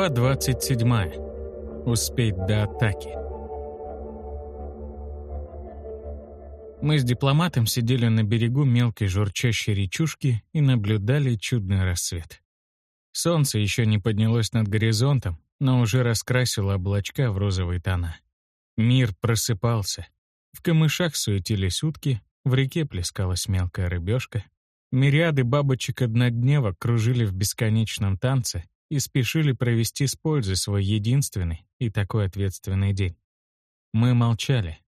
Глава 27. Успеть до атаки. Мы с дипломатом сидели на берегу мелкой журчащей речушки и наблюдали чудный рассвет. Солнце еще не поднялось над горизонтом, но уже раскрасило облачка в розовые тона. Мир просыпался. В камышах суетились утки, в реке плескалась мелкая рыбешка. Мириады бабочек-однодневок кружили в бесконечном танце, и спешили провести с пользой свой единственный и такой ответственный день. Мы молчали.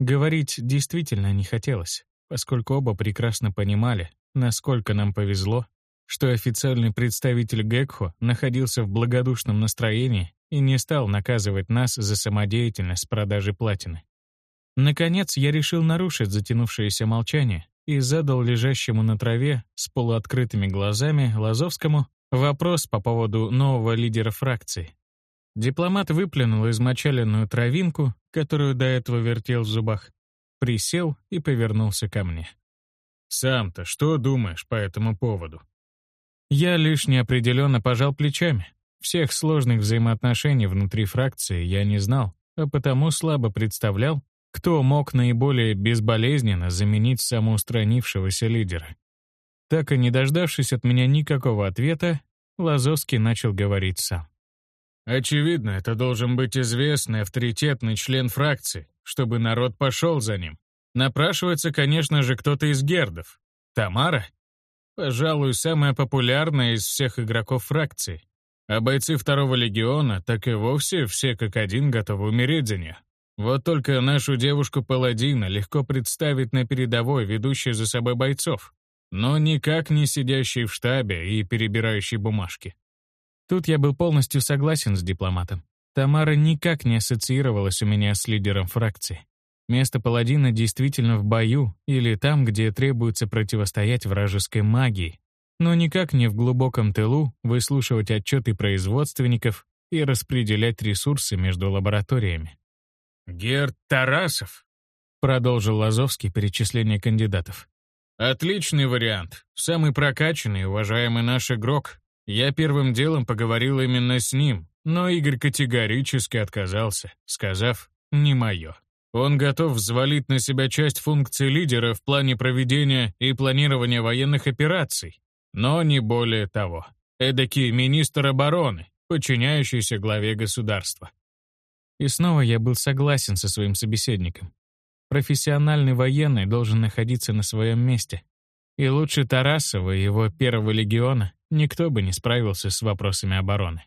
Говорить действительно не хотелось, поскольку оба прекрасно понимали, насколько нам повезло, что официальный представитель Гекхо находился в благодушном настроении и не стал наказывать нас за самодеятельность с продажей платины. Наконец, я решил нарушить затянувшееся молчание и задал лежащему на траве с полуоткрытыми глазами Лазовскому Вопрос по поводу нового лидера фракции. Дипломат выплюнул измочаленную травинку, которую до этого вертел в зубах, присел и повернулся ко мне. «Сам-то что думаешь по этому поводу?» Я лишь неопределенно пожал плечами. Всех сложных взаимоотношений внутри фракции я не знал, а потому слабо представлял, кто мог наиболее безболезненно заменить самоустранившегося лидера. Так и не дождавшись от меня никакого ответа, Лазовский начал говорить сам. «Очевидно, это должен быть известный, авторитетный член фракции, чтобы народ пошел за ним. Напрашивается, конечно же, кто-то из гердов. Тамара? Пожалуй, самая популярная из всех игроков фракции. А бойцы второго легиона так и вовсе все как один готовы умереть за нее. Вот только нашу девушку-паладина легко представить на передовой, ведущей за собой бойцов но никак не сидящий в штабе и перебирающий бумажки. Тут я был полностью согласен с дипломатом. Тамара никак не ассоциировалась у меня с лидером фракции. Место паладина действительно в бою или там, где требуется противостоять вражеской магии, но никак не в глубоком тылу выслушивать отчеты производственников и распределять ресурсы между лабораториями. «Герд Тарасов», — продолжил Лазовский перечисление кандидатов. Отличный вариант. Самый прокачанный, уважаемый наш игрок. Я первым делом поговорил именно с ним, но Игорь категорически отказался, сказав «не мое». Он готов взвалить на себя часть функций лидера в плане проведения и планирования военных операций, но не более того. Эдакий министр обороны, подчиняющийся главе государства. И снова я был согласен со своим собеседником. Профессиональный военный должен находиться на своем месте. И лучше Тарасова и его первого легиона никто бы не справился с вопросами обороны.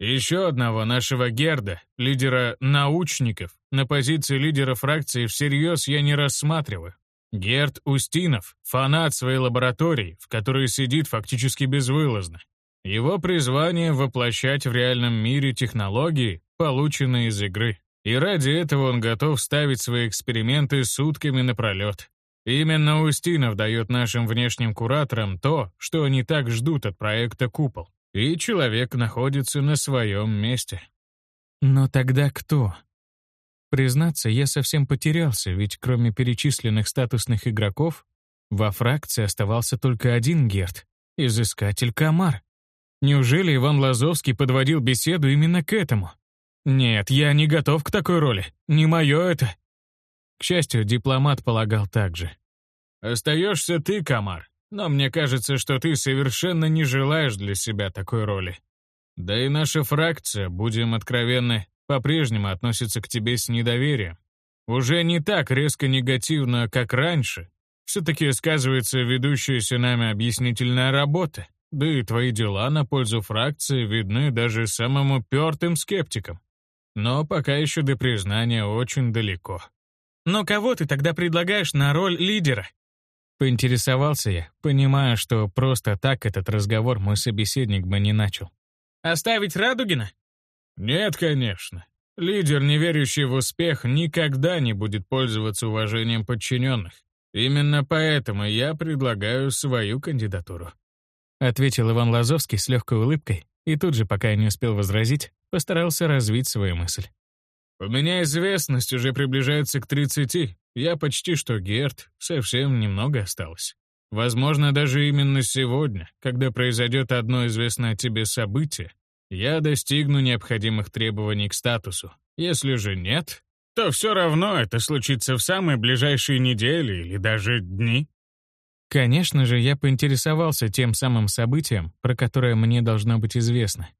Еще одного нашего Герда, лидера научников, на позиции лидера фракции всерьез я не рассматриваю. Герд Устинов — фанат своей лаборатории, в которой сидит фактически безвылазно. Его призвание — воплощать в реальном мире технологии, полученные из игры. И ради этого он готов ставить свои эксперименты сутками напролет. Именно Устинов дает нашим внешним кураторам то, что они так ждут от проекта «Купол». И человек находится на своем месте. Но тогда кто? Признаться, я совсем потерялся, ведь кроме перечисленных статусных игроков, во фракции оставался только один Герд — изыскатель Камар. Неужели Иван Лазовский подводил беседу именно к этому? Нет, я не готов к такой роли. Не мое это. К счастью, дипломат полагал так же. Остаешься ты, Камар, но мне кажется, что ты совершенно не желаешь для себя такой роли. Да и наша фракция, будем откровенны, по-прежнему относится к тебе с недоверием. Уже не так резко негативно, как раньше. Все-таки сказывается ведущаяся нами объяснительная работа, да и твои дела на пользу фракции видны даже самым упертым скептикам. Но пока еще до признания очень далеко. «Но кого ты тогда предлагаешь на роль лидера?» Поинтересовался я, понимая, что просто так этот разговор мой собеседник бы не начал. «Оставить Радугина?» «Нет, конечно. Лидер, не верящий в успех, никогда не будет пользоваться уважением подчиненных. Именно поэтому я предлагаю свою кандидатуру», ответил Иван Лазовский с легкой улыбкой, и тут же, пока я не успел возразить, постарался развить свою мысль. «У меня известность уже приближается к 30. Я почти что Герт, совсем немного осталось. Возможно, даже именно сегодня, когда произойдет одно известное тебе событие, я достигну необходимых требований к статусу. Если же нет, то все равно это случится в самые ближайшие недели или даже дни. Конечно же, я поинтересовался тем самым событием, про которое мне должно быть известно.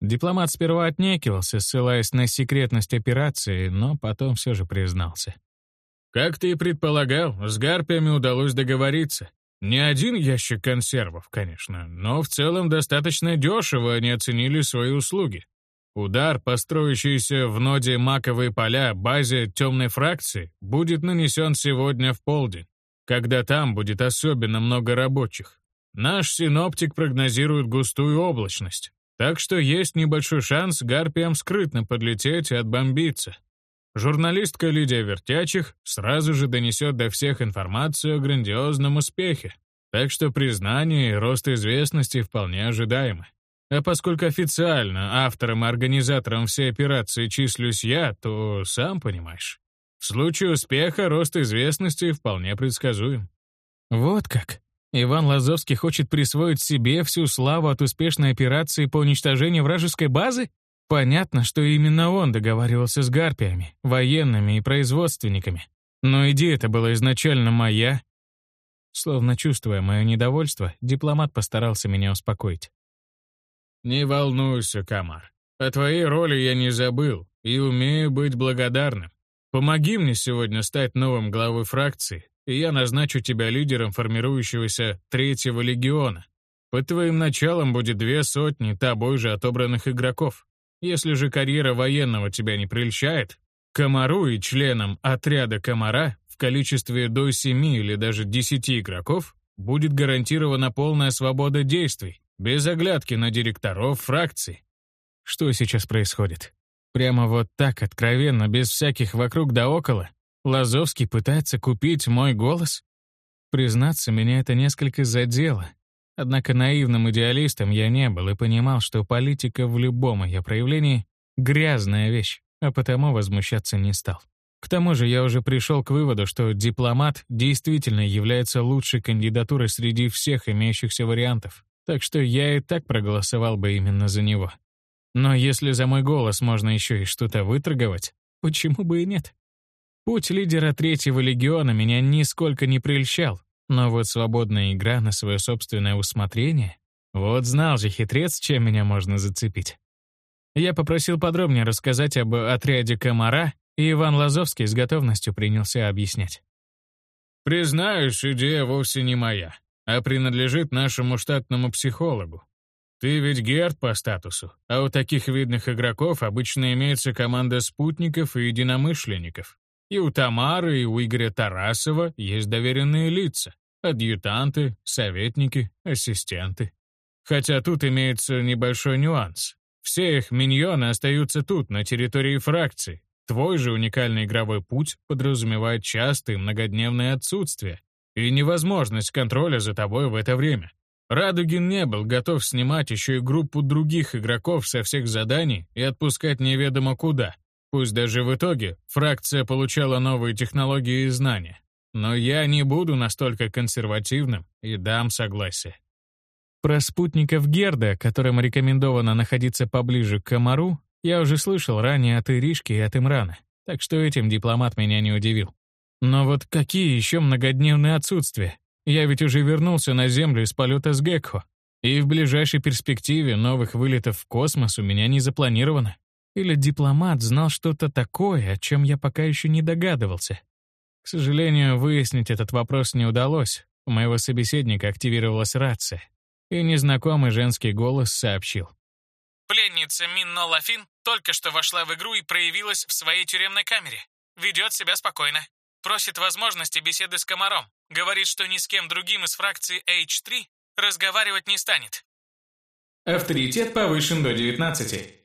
Дипломат сперва отнекивался, ссылаясь на секретность операции, но потом все же признался. «Как ты и предполагал, с гарпиями удалось договориться. Не один ящик консервов, конечно, но в целом достаточно дешево они оценили свои услуги. Удар, построящийся в ноде маковые поля базе темной фракции, будет нанесен сегодня в полдень, когда там будет особенно много рабочих. Наш синоптик прогнозирует густую облачность, так что есть небольшой шанс гарпиям скрытно подлететь и отбомбиться. Журналистка Лидия Вертячих сразу же донесет до всех информацию о грандиозном успехе, так что признание и рост известности вполне ожидаемы. А поскольку официально автором и организатором всей операции числюсь я, то сам понимаешь. В случае успеха рост известности вполне предсказуем. Вот как. Иван Лазовский хочет присвоить себе всю славу от успешной операции по уничтожению вражеской базы? Понятно, что именно он договаривался с гарпиями, военными и производственниками. Но идея-то была изначально моя. Словно чувствуя мое недовольство, дипломат постарался меня успокоить. «Не волнуйся, Камар. О твоей роли я не забыл и умею быть благодарным. Помоги мне сегодня стать новым главой фракции, и я назначу тебя лидером формирующегося Третьего легиона. Под твоим началом будет две сотни тобой же отобранных игроков. Если же карьера военного тебя не прельщает, комару и членам отряда комара в количестве до 7 или даже 10 игроков будет гарантирована полная свобода действий, без оглядки на директоров фракций. Что сейчас происходит? Прямо вот так, откровенно, без всяких вокруг да около, Лазовский пытается купить мой голос? Признаться, меня это несколько задело, Однако наивным идеалистом я не был и понимал, что политика в любом ее проявлении — грязная вещь, а потому возмущаться не стал. К тому же я уже пришел к выводу, что дипломат действительно является лучшей кандидатурой среди всех имеющихся вариантов, так что я и так проголосовал бы именно за него. Но если за мой голос можно еще и что-то выторговать, почему бы и нет? Путь лидера Третьего легиона меня нисколько не прельщал, но вот свободная игра на свое собственное усмотрение — вот знал же хитрец, чем меня можно зацепить. Я попросил подробнее рассказать об отряде комара, и Иван Лазовский с готовностью принялся объяснять. «Признаюсь, идея вовсе не моя, а принадлежит нашему штатному психологу. Ты ведь герд по статусу, а у таких видных игроков обычно имеется команда спутников и единомышленников. И у Тамары, и у Игоря Тарасова есть доверенные лица, адъютанты, советники, ассистенты. Хотя тут имеется небольшой нюанс. Все их миньоны остаются тут, на территории фракции. Твой же уникальный игровой путь подразумевает частые многодневное отсутствие и невозможность контроля за тобой в это время. Радугин не был готов снимать еще и группу других игроков со всех заданий и отпускать неведомо куда. Пусть даже в итоге фракция получала новые технологии и знания. Но я не буду настолько консервативным и дам согласие. Про спутников Герда, которым рекомендовано находиться поближе к Комару, я уже слышал ранее от Иришки и от Имрана, так что этим дипломат меня не удивил. Но вот какие еще многодневные отсутствия? Я ведь уже вернулся на Землю из полета с Гекхо, и в ближайшей перспективе новых вылетов в космос у меня не запланировано. Или дипломат знал что-то такое, о чем я пока еще не догадывался. К сожалению, выяснить этот вопрос не удалось. У моего собеседника активировалась рация, и незнакомый женский голос сообщил. Пленница Минно Лафин только что вошла в игру и проявилась в своей тюремной камере. Ведет себя спокойно. Просит возможности беседы с комаром. Говорит, что ни с кем другим из фракции H3 разговаривать не станет. Авторитет повышен до 19.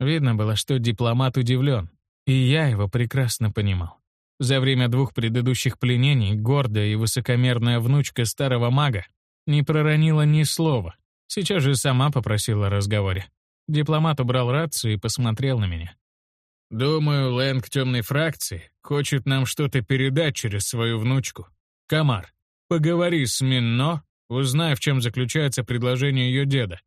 Видно было, что дипломат удивлен, и я его прекрасно понимал. За время двух предыдущих пленений гордая и высокомерная внучка старого мага не проронила ни слова. Сейчас же сама попросила о разговоре. Дипломат убрал рацию и посмотрел на меня. «Думаю, Лэнг темной фракции хочет нам что-то передать через свою внучку. Камар, поговори с Минно, узнай, в чем заключается предложение ее деда.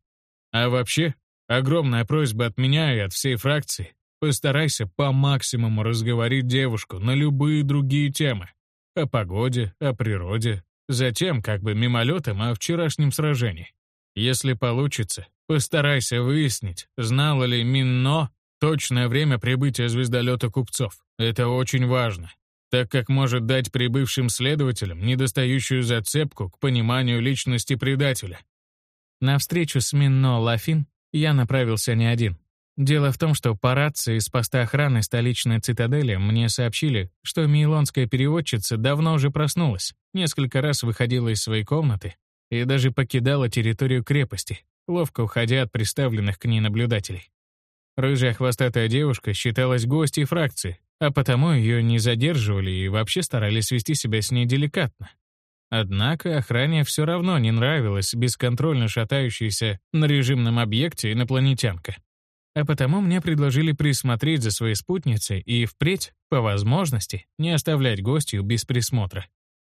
А вообще, Огромная просьба от меня и от всей фракции. Постарайся по максимуму разговорить девушку на любые другие темы. О погоде, о природе, затем как бы мимолетом о вчерашнем сражении. Если получится, постарайся выяснить, знала ли Минно точное время прибытия звездолета купцов. Это очень важно, так как может дать прибывшим следователям недостающую зацепку к пониманию личности предателя. На встречу с Минно Лафин я направился не один. Дело в том, что по рации из поста охраны столичной цитадели мне сообщили, что мейлонская переводчица давно уже проснулась, несколько раз выходила из своей комнаты и даже покидала территорию крепости, ловко уходя от приставленных к ней наблюдателей. Рыжая хвостатая девушка считалась гостьей фракции, а потому ее не задерживали и вообще старались вести себя с ней деликатно. Однако охране все равно не нравилась бесконтрольно шатающаяся на режимном объекте инопланетянка. А потому мне предложили присмотреть за своей спутницей и впредь, по возможности, не оставлять гостью без присмотра.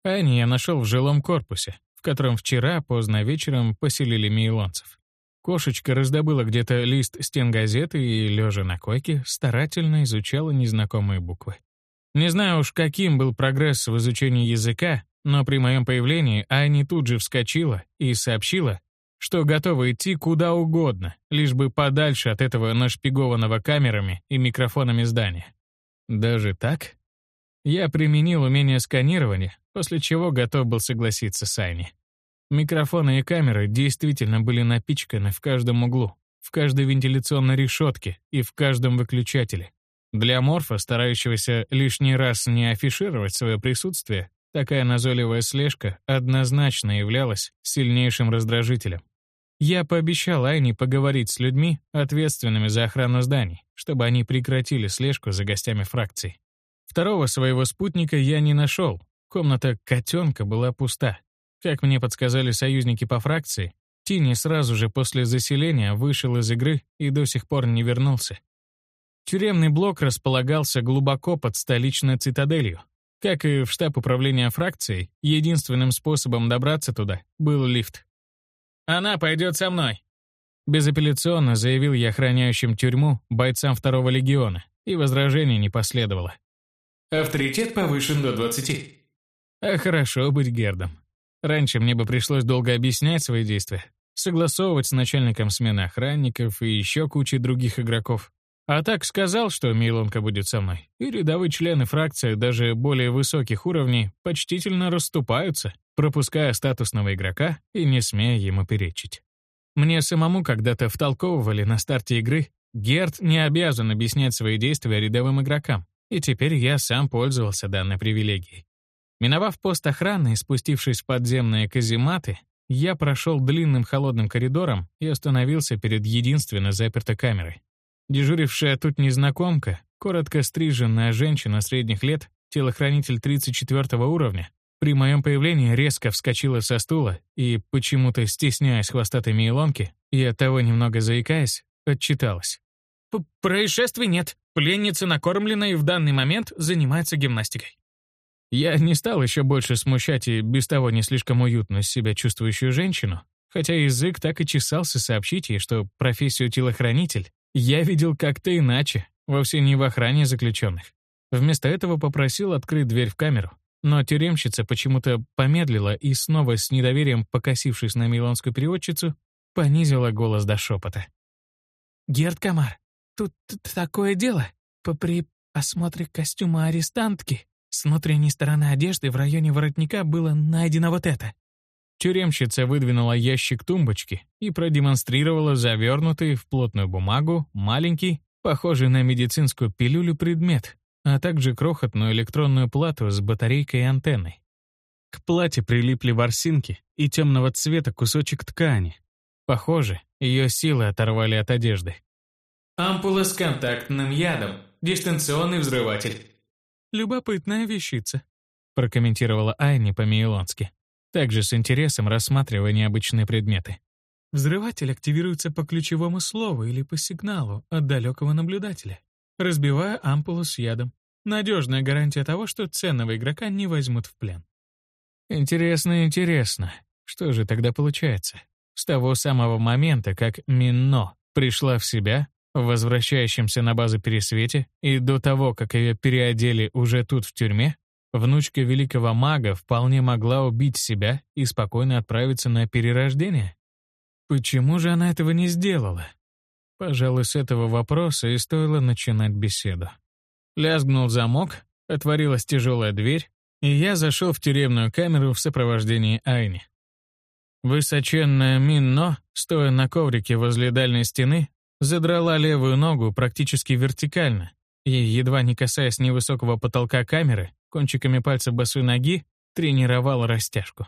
Ани я нашел в жилом корпусе, в котором вчера поздно вечером поселили мейлонцев. Кошечка раздобыла где-то лист стен газеты и, лежа на койке, старательно изучала незнакомые буквы. Не знаю уж, каким был прогресс в изучении языка, но при моем появлении Ани тут же вскочила и сообщила, что готова идти куда угодно, лишь бы подальше от этого нашпигованного камерами и микрофонами здания. Даже так? Я применил умение сканирования, после чего готов был согласиться с Айни. Микрофоны и камеры действительно были напичканы в каждом углу, в каждой вентиляционной решетке и в каждом выключателе. Для морфа, старающегося лишний раз не афишировать свое присутствие, Такая назойливая слежка однозначно являлась сильнейшим раздражителем. Я пообещал Айне поговорить с людьми, ответственными за охрану зданий, чтобы они прекратили слежку за гостями фракции. Второго своего спутника я не нашел. Комната котенка была пуста. Как мне подсказали союзники по фракции, Тини сразу же после заселения вышел из игры и до сих пор не вернулся. Тюремный блок располагался глубоко под столичной цитаделью, как и в штаб управления фракцией, единственным способом добраться туда был лифт. «Она пойдет со мной», — безапелляционно заявил я охраняющим тюрьму бойцам второго легиона, и возражений не последовало. Авторитет повышен до 20. А хорошо быть Гердом. Раньше мне бы пришлось долго объяснять свои действия, согласовывать с начальником смены охранников и еще кучей других игроков. А так сказал, что Милонка будет со мной. И рядовые члены фракции даже более высоких уровней почтительно расступаются, пропуская статусного игрока и не смея ему перечить. Мне самому когда-то втолковывали на старте игры, Герд не обязан объяснять свои действия рядовым игрокам, и теперь я сам пользовался данной привилегией. Миновав пост охраны и спустившись в подземные казематы, я прошел длинным холодным коридором и остановился перед единственно запертой камерой. Дежурившая тут незнакомка, коротко стриженная женщина средних лет, телохранитель 34 уровня, при моем появлении резко вскочила со стула и, почему-то стесняясь хвостатой мейлонки и оттого немного заикаясь, отчиталась. «Происшествий нет. Пленница накормлена и в данный момент занимается гимнастикой». Я не стал еще больше смущать и без того не слишком уютно себя чувствующую женщину, хотя язык так и чесался сообщить ей, что профессию телохранитель я видел как-то иначе, вовсе не в охране заключенных. Вместо этого попросил открыть дверь в камеру. Но тюремщица почему-то помедлила и снова с недоверием, покосившись на милонскую переводчицу, понизила голос до шепота. «Герд Камар, тут такое дело. При осмотре костюма арестантки с внутренней стороны одежды в районе воротника было найдено вот это. Тюремщица выдвинула ящик тумбочки и продемонстрировала завернутый в плотную бумагу маленький, похожий на медицинскую пилюлю предмет, а также крохотную электронную плату с батарейкой и антенной. К плате прилипли ворсинки и темного цвета кусочек ткани. Похоже, ее силы оторвали от одежды. Ампула с контактным ядом. Дистанционный взрыватель. «Любопытная вещица», — прокомментировала Айни по-мейлонски также с интересом рассматривая необычные предметы. Взрыватель активируется по ключевому слову или по сигналу от далекого наблюдателя, разбивая ампулу с ядом. Надежная гарантия того, что ценного игрока не возьмут в плен. Интересно, интересно. Что же тогда получается? С того самого момента, как Минно пришла в себя в возвращающемся на базу пересвете, и до того, как ее переодели уже тут в тюрьме, внучка великого мага вполне могла убить себя и спокойно отправиться на перерождение? Почему же она этого не сделала? Пожалуй, с этого вопроса и стоило начинать беседу. Лязгнул замок, отворилась тяжелая дверь, и я зашел в тюремную камеру в сопровождении Айни. Высоченная Минно, стоя на коврике возле дальней стены, задрала левую ногу практически вертикально и, едва не касаясь невысокого потолка камеры, кончиками пальцев босой ноги тренировала растяжку.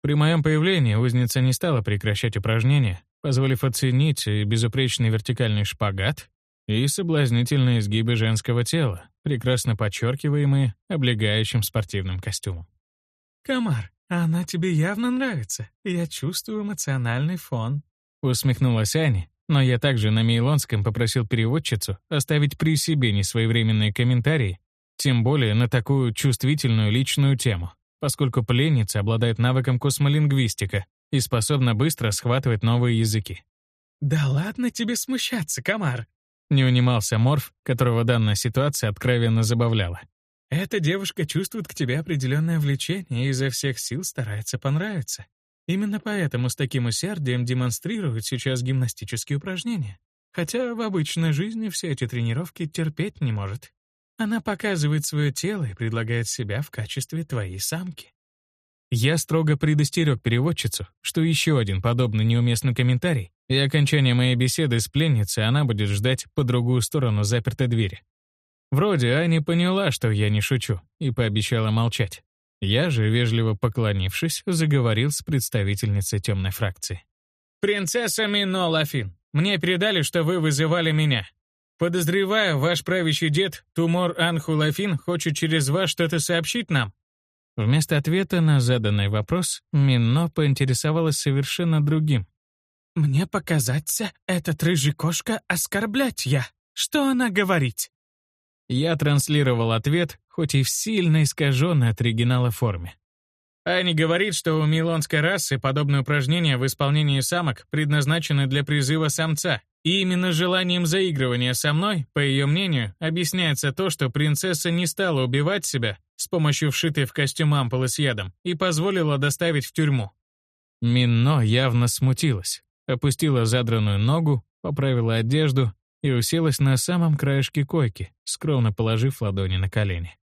При моем появлении узница не стала прекращать упражнения, позволив оценить и безупречный вертикальный шпагат, и соблазнительные изгибы женского тела, прекрасно подчеркиваемые облегающим спортивным костюмом. «Комар, она тебе явно нравится. Я чувствую эмоциональный фон», — усмехнулась Аня, но я также на Мейлонском попросил переводчицу оставить при себе несвоевременные комментарии, тем более на такую чувствительную личную тему, поскольку пленница обладает навыком космолингвистика и способна быстро схватывать новые языки. «Да ладно тебе смущаться, комар!» Не унимался Морф, которого данная ситуация откровенно забавляла. «Эта девушка чувствует к тебе определенное влечение и изо всех сил старается понравиться. Именно поэтому с таким усердием демонстрирует сейчас гимнастические упражнения. Хотя в обычной жизни все эти тренировки терпеть не может. Она показывает свое тело и предлагает себя в качестве твоей самки. Я строго предостерег переводчицу, что еще один подобный неуместный комментарий, и окончание моей беседы с пленницей она будет ждать по другую сторону запертой двери. Вроде Аня поняла, что я не шучу, и пообещала молчать. Я же, вежливо поклонившись, заговорил с представительницей темной фракции. «Принцесса Мино Лафин, мне передали, что вы вызывали меня. Подозреваю, ваш правящий дед Тумор Анху Лафин хочет через вас что-то сообщить нам. Вместо ответа на заданный вопрос Мино поинтересовалась совершенно другим. «Мне показаться, этот рыжий кошка оскорблять я. Что она говорит?» Я транслировал ответ, хоть и в сильно искаженной от оригинала форме. Ани говорит, что у милонской расы подобные упражнения в исполнении самок предназначены для призыва самца, и именно желанием заигрывания со мной, по ее мнению, объясняется то, что принцесса не стала убивать себя с помощью вшитой в костюм ампулы с ядом и позволила доставить в тюрьму. Минно явно смутилась, опустила задранную ногу, поправила одежду и уселась на самом краешке койки, скромно положив ладони на колени.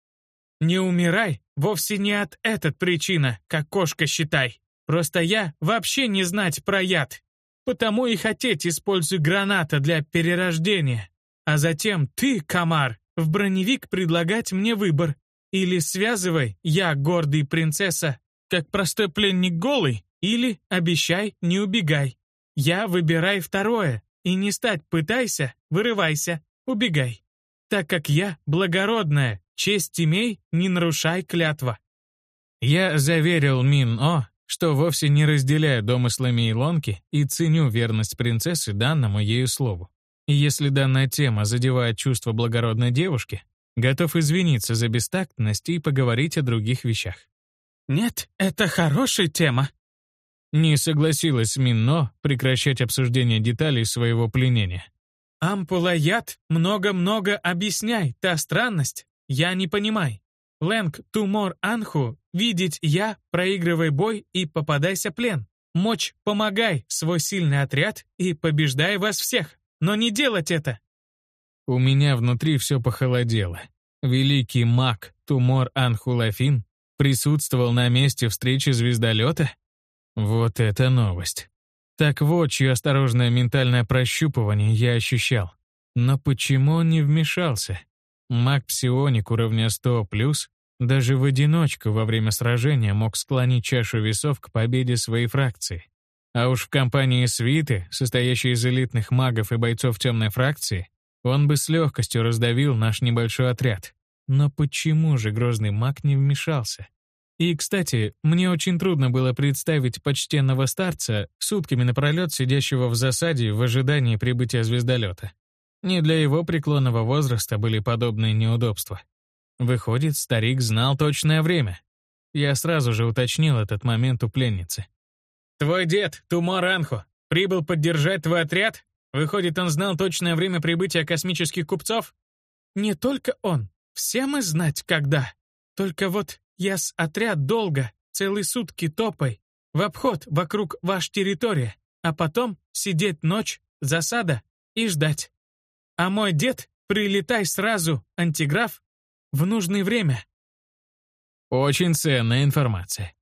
«Не умирай, вовсе не от этот причина, как кошка считай. Просто я вообще не знать про яд. Потому и хотеть используй граната для перерождения. А затем ты, комар, в броневик предлагать мне выбор. Или связывай, я гордый принцесса, как простой пленник голый, или обещай, не убегай. Я выбирай второе, и не стать пытайся, вырывайся, убегай. Так как я благородная, честь имей, не нарушай клятва. Я заверил Мин-О, что вовсе не разделяю домыслы Мейлонки и ценю верность принцессы данному ею слову. И если данная тема задевает чувство благородной девушки, готов извиниться за бестактность и поговорить о других вещах. «Нет, это хорошая тема», не согласилась Минно прекращать обсуждение деталей своего пленения. «Ампула яд много-много объясняй, та странность. Я не понимай. Лэнг Тумор Анху, видеть я, проигрывай бой и попадайся плен. Мочь помогай свой сильный отряд и побеждай вас всех, но не делать это. У меня внутри все похолодело. Великий маг Тумор Анхулафин присутствовал на месте встречи звездолета? Вот это новость. Так вот, чье осторожное ментальное прощупывание я ощущал. Но почему он не вмешался? Маг-псионик уровня 100+, даже в одиночку во время сражения мог склонить чашу весов к победе своей фракции. А уж в компании свиты, состоящей из элитных магов и бойцов темной фракции, он бы с легкостью раздавил наш небольшой отряд. Но почему же грозный маг не вмешался? И, кстати, мне очень трудно было представить почтенного старца, сутками напролет сидящего в засаде в ожидании прибытия звездолета. Не для его преклонного возраста были подобные неудобства. Выходит, старик знал точное время. Я сразу же уточнил этот момент у пленницы. «Твой дед, Тумор Анхо, прибыл поддержать твой отряд? Выходит, он знал точное время прибытия космических купцов? Не только он. Все мы знать, когда. Только вот я с отряд долго, целые сутки топай, в обход вокруг ваш территория, а потом сидеть ночь, засада и ждать. А мой дед прилетай сразу, антиграф, в нужное время. Очень ценная информация.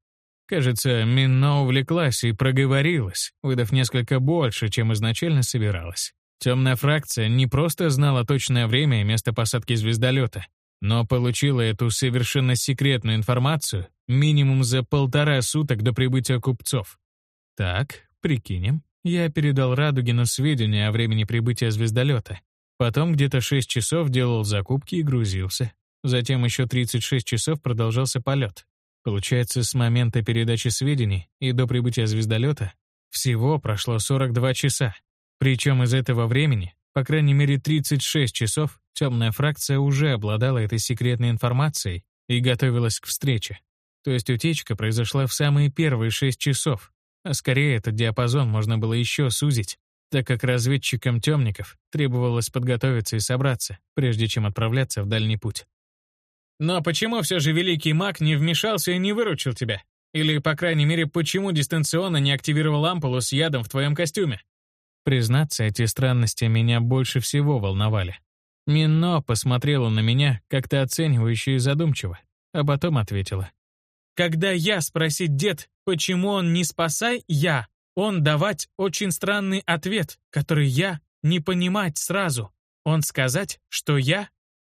Кажется, Минно увлеклась и проговорилась, выдав несколько больше, чем изначально собиралась. Темная фракция не просто знала точное время и место посадки звездолета, но получила эту совершенно секретную информацию минимум за полтора суток до прибытия купцов. Так, прикинем. Я передал Радугину сведения о времени прибытия звездолета. Потом где-то 6 часов делал закупки и грузился. Затем еще 36 часов продолжался полет. Получается, с момента передачи сведений и до прибытия звездолета всего прошло 42 часа. Причем из этого времени, по крайней мере 36 часов, темная фракция уже обладала этой секретной информацией и готовилась к встрече. То есть утечка произошла в самые первые 6 часов, а скорее этот диапазон можно было еще сузить, так как разведчикам темников требовалось подготовиться и собраться, прежде чем отправляться в дальний путь. Но почему все же великий маг не вмешался и не выручил тебя? Или, по крайней мере, почему дистанционно не активировал ампулу с ядом в твоем костюме? Признаться, эти странности меня больше всего волновали. Мино посмотрела на меня как-то оценивающе и задумчиво, а потом ответила. «Когда я спросить дед, почему он не спасай я, он давать очень странный ответ, который я не понимать сразу. Он сказать, что я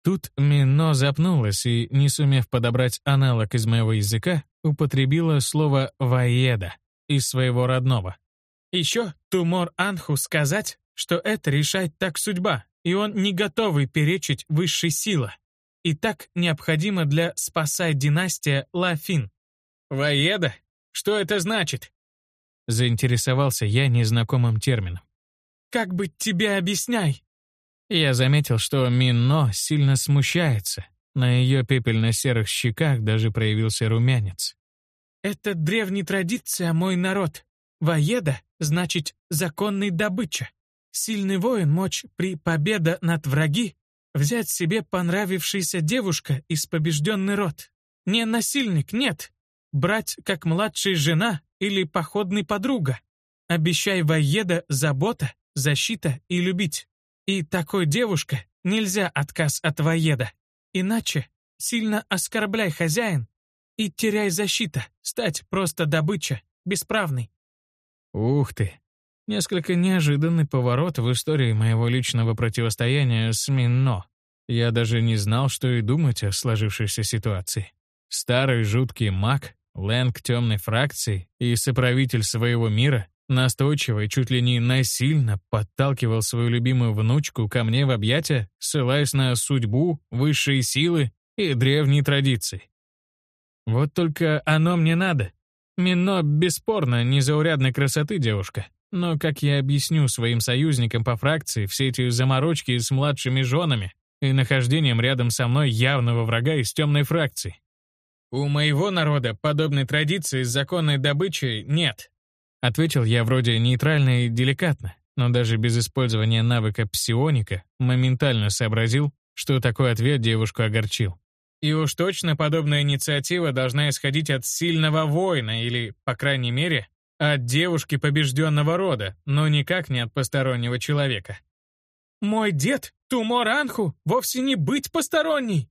Тут Мино запнулась и, не сумев подобрать аналог из моего языка, употребила слово «воеда» из своего родного. «Еще Тумор Анху сказать, что это решает так судьба, и он не готовый перечить высшей силы. И так необходимо для спасать династия Лафин». «Воеда? Что это значит?» Заинтересовался я незнакомым термином. «Как бы тебе объясняй?» Я заметил, что Мино сильно смущается. На ее пепельно-серых щеках даже проявился румянец. «Это древняя традиция, мой народ. Воеда значит законный добыча. Сильный воин мочь при победе над враги взять себе понравившаяся девушка из побежденный род. Не насильник, нет. Брать как младшая жена или походный подруга. Обещай воеда забота, защита и любить. И такой девушка нельзя отказ от воеда. Иначе сильно оскорбляй хозяин и теряй защита, стать просто добыча, бесправный. Ух ты. Несколько неожиданный поворот в истории моего личного противостояния с Минно. Я даже не знал, что и думать о сложившейся ситуации. Старый жуткий маг, Лэнг темной фракции и соправитель своего мира Настойчиво и чуть ли не насильно подталкивал свою любимую внучку ко мне в объятия, ссылаясь на судьбу, высшие силы и древние традиции. Вот только оно мне надо. Мино, бесспорно, незаурядной красоты девушка. Но как я объясню своим союзникам по фракции все эти заморочки с младшими женами и нахождением рядом со мной явного врага из темной фракции? У моего народа подобной традиции с законной добычей нет, Ответил я вроде нейтрально и деликатно, но даже без использования навыка псионика моментально сообразил, что такой ответ девушку огорчил. И уж точно подобная инициатива должна исходить от сильного воина или, по крайней мере, от девушки побежденного рода, но никак не от постороннего человека. «Мой дед, Тумор Анху, вовсе не быть посторонней!»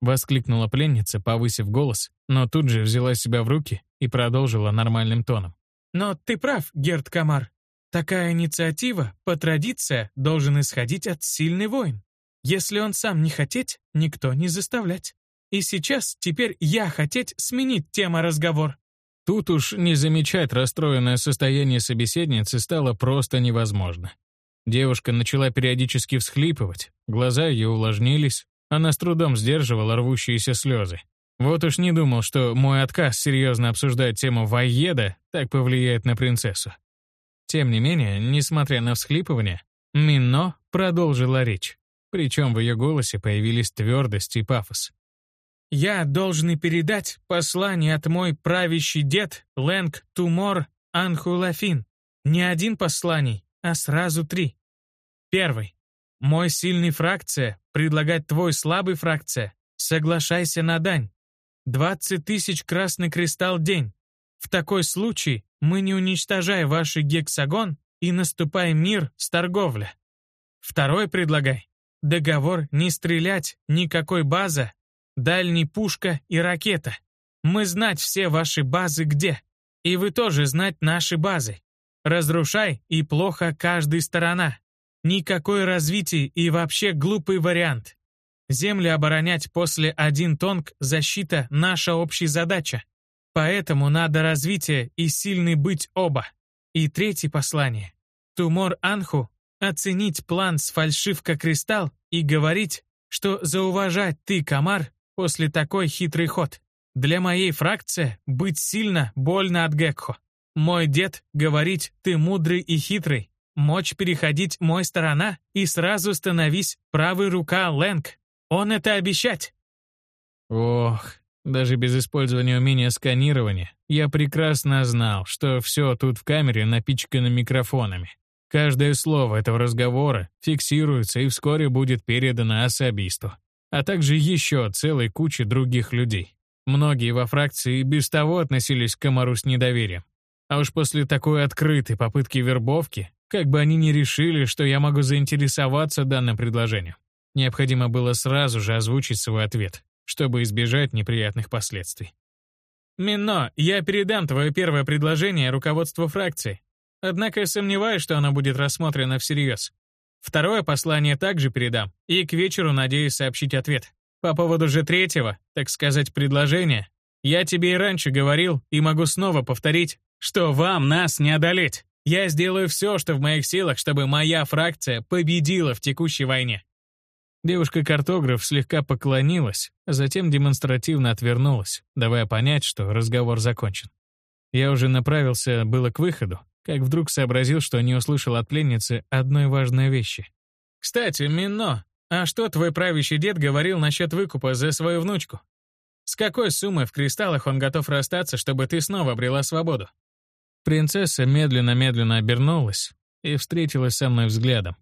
Воскликнула пленница, повысив голос, но тут же взяла себя в руки и продолжила нормальным тоном. Но ты прав, Герд Камар. Такая инициатива, по традиции, должен исходить от сильный воин. Если он сам не хотеть, никто не заставлять. И сейчас теперь я хотеть сменить тему разговор. Тут уж не замечать расстроенное состояние собеседницы стало просто невозможно. Девушка начала периодически всхлипывать, глаза ее увлажнились, она с трудом сдерживала рвущиеся слезы. Вот уж не думал, что мой отказ серьезно обсуждать тему воеда так повлияет на принцессу. Тем не менее, несмотря на всхлипывание, Мино продолжила речь. Причем в ее голосе появились твердость и пафос. «Я должен передать послание от мой правящий дед Лэнг Тумор Анхулафин. Не один посланий, а сразу три. Первый. Мой сильный фракция предлагать твой слабый фракция. Соглашайся на дань. 20 тысяч красный кристалл день. В такой случай мы не уничтожаем ваш гексагон и наступаем мир с торговля. Второй предлагай. Договор не стрелять, никакой база, дальний пушка и ракета. Мы знать все ваши базы где. И вы тоже знать наши базы. Разрушай, и плохо каждая сторона. Никакой развития и вообще глупый вариант. Земли оборонять после один тонг – защита – наша общая задача. Поэтому надо развитие и сильный быть оба. И третье послание. Тумор Анху – оценить план с фальшивка кристалл и говорить, что зауважать ты, комар, после такой хитрый ход. Для моей фракции быть сильно больно от Гекхо. Мой дед говорить «ты мудрый и хитрый», мочь переходить мой сторона и сразу становись правой рука Лэнг. Он это обещать. Ох, даже без использования умения сканирования, я прекрасно знал, что все тут в камере напичкано микрофонами. Каждое слово этого разговора фиксируется и вскоре будет передано особисту, а также еще целой куче других людей. Многие во фракции без того относились к комару с недоверием. А уж после такой открытой попытки вербовки, как бы они ни решили, что я могу заинтересоваться данным предложением, необходимо было сразу же озвучить свой ответ, чтобы избежать неприятных последствий. «Мино, я передам твое первое предложение руководству фракции. Однако я сомневаюсь, что оно будет рассмотрено всерьез. Второе послание также передам, и к вечеру надеюсь сообщить ответ. По поводу же третьего, так сказать, предложения, я тебе и раньше говорил, и могу снова повторить, что вам нас не одолеть. Я сделаю все, что в моих силах, чтобы моя фракция победила в текущей войне». Девушка-картограф слегка поклонилась, а затем демонстративно отвернулась, давая понять, что разговор закончен. Я уже направился было к выходу, как вдруг сообразил, что не услышал от пленницы одной важной вещи. «Кстати, Мино, а что твой правящий дед говорил насчет выкупа за свою внучку? С какой суммой в кристаллах он готов расстаться, чтобы ты снова обрела свободу?» Принцесса медленно-медленно обернулась и встретилась со мной взглядом.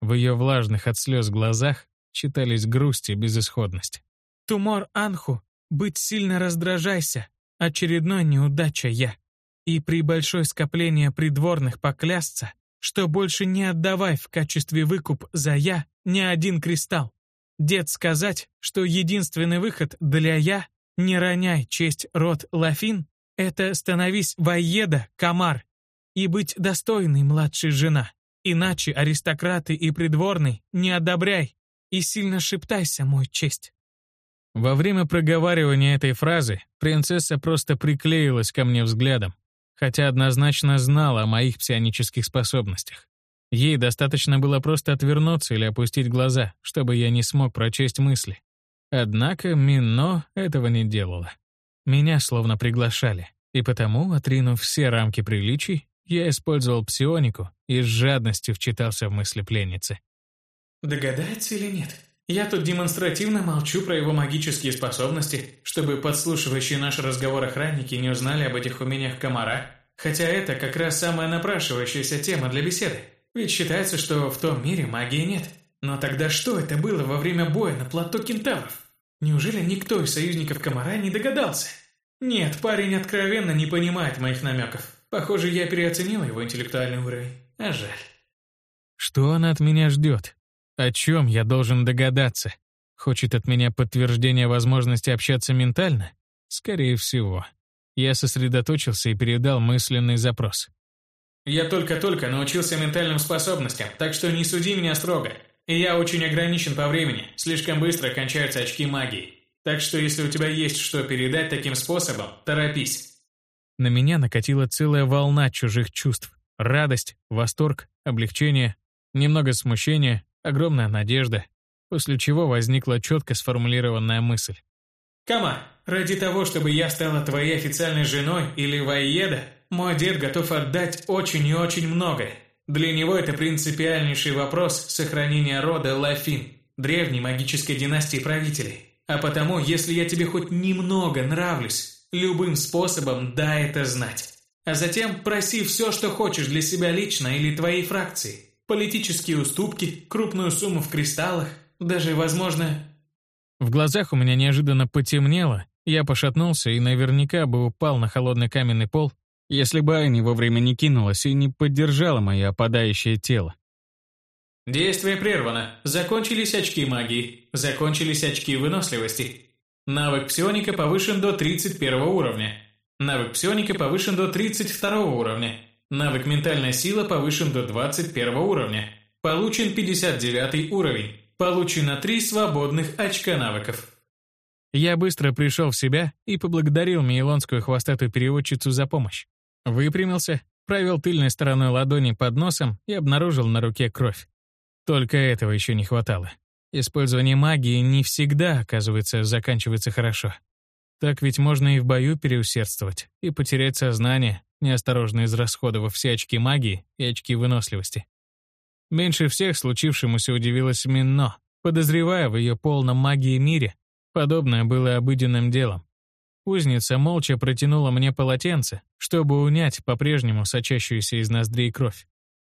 В ее влажных от слез глазах читались грусть и безысходность. «Тумор Анху, быть сильно раздражайся. Очередной неудача я. И при большой скоплении придворных поклясться, что больше не отдавай в качестве выкуп за я ни один кристалл. Дед сказать, что единственный выход для я, не роняй честь род Лафин, это становись воеда, комар, и быть достойной младшей жена. Иначе аристократы и придворный не одобряй и сильно шептайся, мой честь. Во время проговаривания этой фразы принцесса просто приклеилась ко мне взглядом, хотя однозначно знала о моих псионических способностях. Ей достаточно было просто отвернуться или опустить глаза, чтобы я не смог прочесть мысли. Однако Мино этого не делала. Меня словно приглашали, и потому, отринув все рамки приличий, я использовал псионику и с жадностью вчитался в мысли пленницы. Догадается или нет? Я тут демонстративно молчу про его магические способности, чтобы подслушивающие наш разговор охранники не узнали об этих умениях комара, хотя это как раз самая напрашивающаяся тема для беседы. Ведь считается, что в том мире магии нет. Но тогда что это было во время боя на плато кентавров? Неужели никто из союзников комара не догадался? Нет, парень откровенно не понимает моих намеков. Похоже, я переоценила его интеллектуальный уровень. А жаль. Что она от меня ждет? О чем я должен догадаться? Хочет от меня подтверждения возможности общаться ментально? Скорее всего. Я сосредоточился и передал мысленный запрос. Я только-только научился ментальным способностям, так что не суди меня строго. И я очень ограничен по времени, слишком быстро кончаются очки магии. Так что если у тебя есть что передать таким способом, торопись. На меня накатила целая волна чужих чувств. Радость, восторг, облегчение, немного смущения, огромная надежда, после чего возникла четко сформулированная мысль. «Кама, ради того, чтобы я стала твоей официальной женой или воеда, мой дед готов отдать очень и очень многое. Для него это принципиальнейший вопрос сохранения рода Лафин, древней магической династии правителей. А потому, если я тебе хоть немного нравлюсь, любым способом дай это знать. А затем проси все, что хочешь для себя лично или твоей фракции. Политические уступки, крупную сумму в кристаллах, даже, возможно... В глазах у меня неожиданно потемнело, я пошатнулся и наверняка бы упал на холодный каменный пол, если бы Айни вовремя не кинулась и не поддержала мое опадающее тело. Действие прервано. Закончились очки магии. Закончились очки выносливости. Навык псионика повышен до 31 уровня. Навык псионика повышен до 32 уровня. Навык ментальная сила повышен до 21 уровня. Получен 59 уровень. Получено 3 свободных очка навыков. Я быстро пришел в себя и поблагодарил мейлонскую хвостатую переводчицу за помощь. Выпрямился, провел тыльной стороной ладони под носом и обнаружил на руке кровь. Только этого еще не хватало. Использование магии не всегда, оказывается, заканчивается хорошо. Так ведь можно и в бою переусердствовать, и потерять сознание, неосторожно израсходовав все очки магии и очки выносливости. Меньше всех случившемуся удивилась Минно, подозревая в ее полном магии мире. Подобное было обыденным делом. Узница молча протянула мне полотенце, чтобы унять по-прежнему сочащуюся из ноздрей кровь.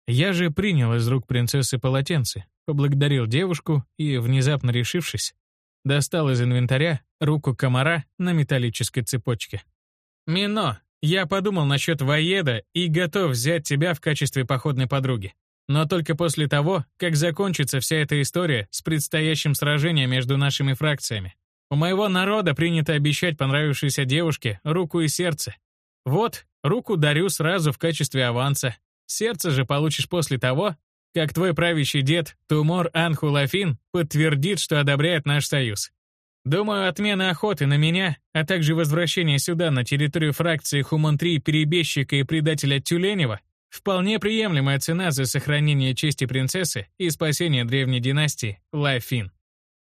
Я же принял из рук принцессы полотенце, поблагодарил девушку и, внезапно решившись, достал из инвентаря руку комара на металлической цепочке. «Мино, я подумал насчет Воеда и готов взять тебя в качестве походной подруги. Но только после того, как закончится вся эта история с предстоящим сражением между нашими фракциями. У моего народа принято обещать понравившейся девушке руку и сердце. Вот, руку дарю сразу в качестве аванса. Сердце же получишь после того, как твой правящий дед Тумор Анхулафин подтвердит, что одобряет наш союз. Думаю, отмена охоты на меня, а также возвращение сюда на территорию фракции Хуман-3 перебежчика и предателя Тюленева вполне приемлемая цена за сохранение чести принцессы и спасение древней династии Лайфин.